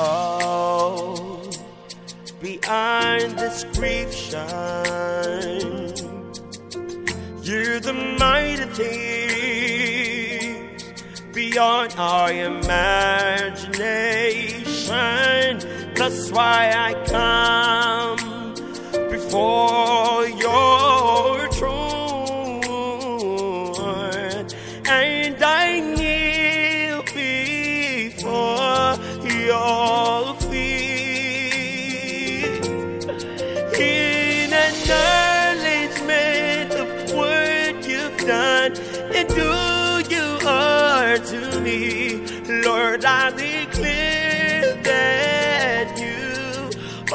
Oh, behind shine you're the mighty things beyond our imagination. That's why I come before your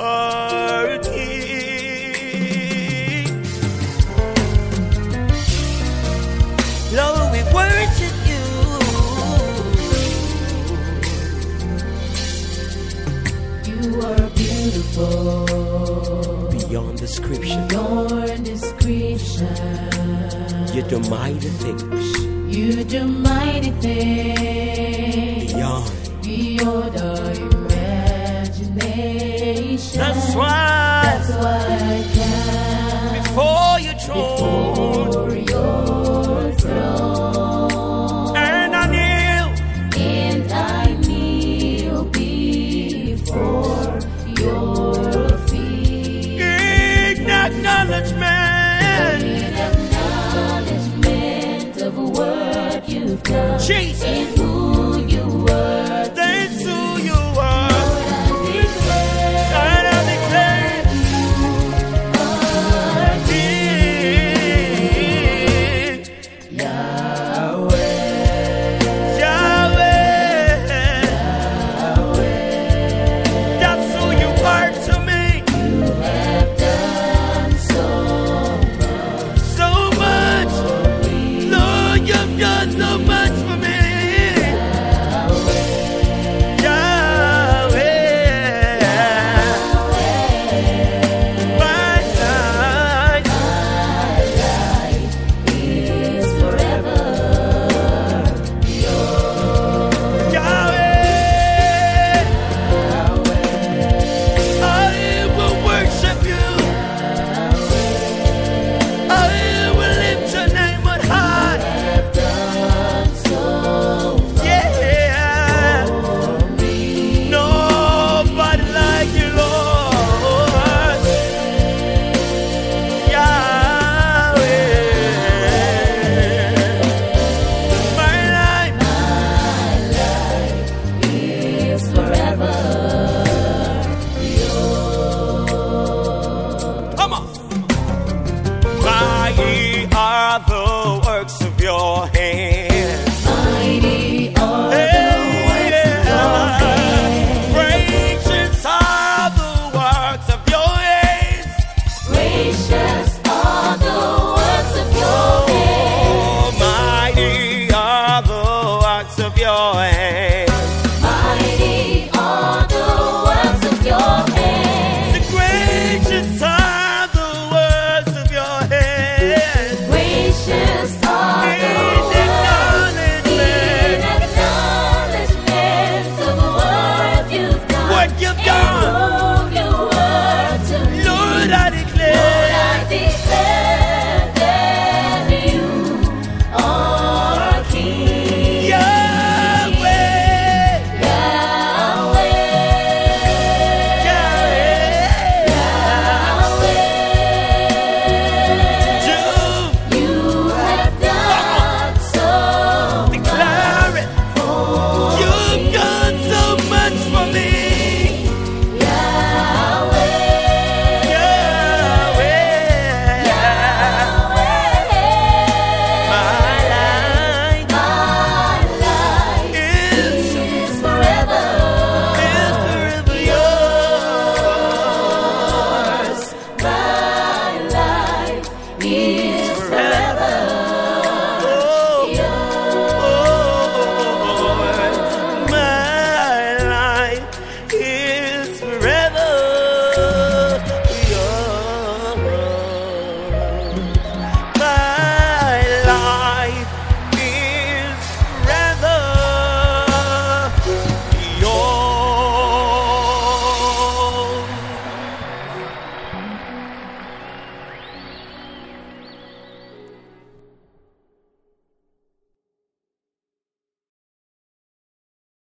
King. Lord, we worship you. You are beautiful Beyond description, beyond description. you do mighty things. You do mighty things Beyond. beyond imagination. That's why That's why I before your throne. Before your throne, and I kneel. and I kneel before your feet. In acknowledgement, In acknowledgement of what you've done. Jesus, Oh, mighty are the works of your hands. Mighty are the works of your hands. Are the works of your hands. Are the works of your hands. Mighty are the works of your hands.